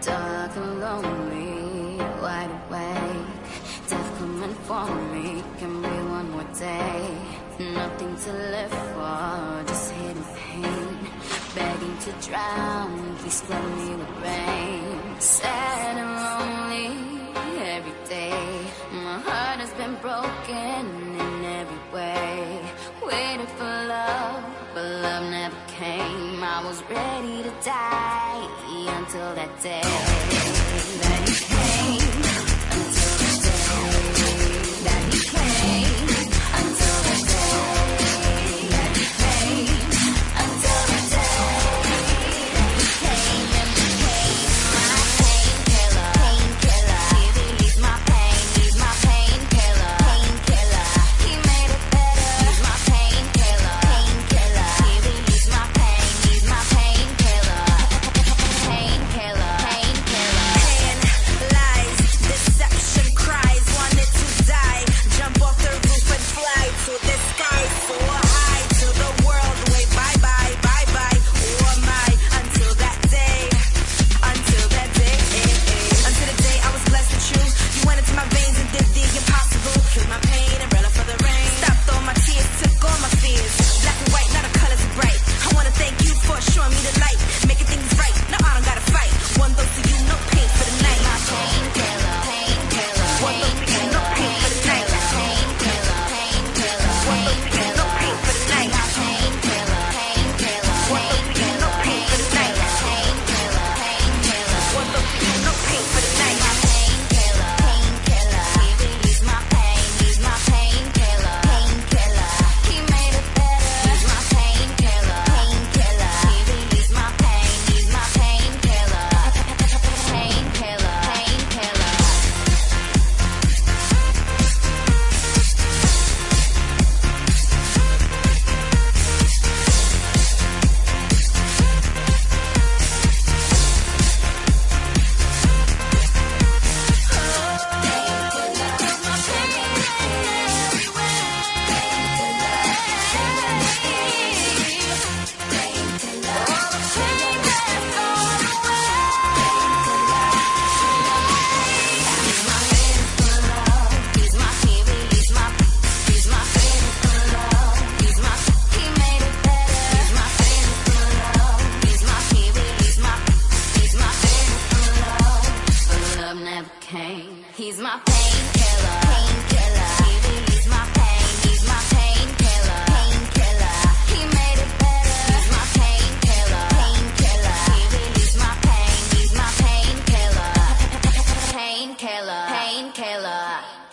dark and lonely, wide awake. Death coming for me, can be one more day. Nothing to live for, just hidden pain. Begging to drown, please flood me with rain. Sad and lonely every day. My heart has been broken in every way. Waiting for love, but love never came. I was ready to die until that day that you came. He's my painkiller. Painkiller. He relieves my pain. He's my painkiller. Painkiller. He made it better. He's my painkiller. Painkiller. He relieves my pain. He's my painkiller. Painkiller. Painkiller.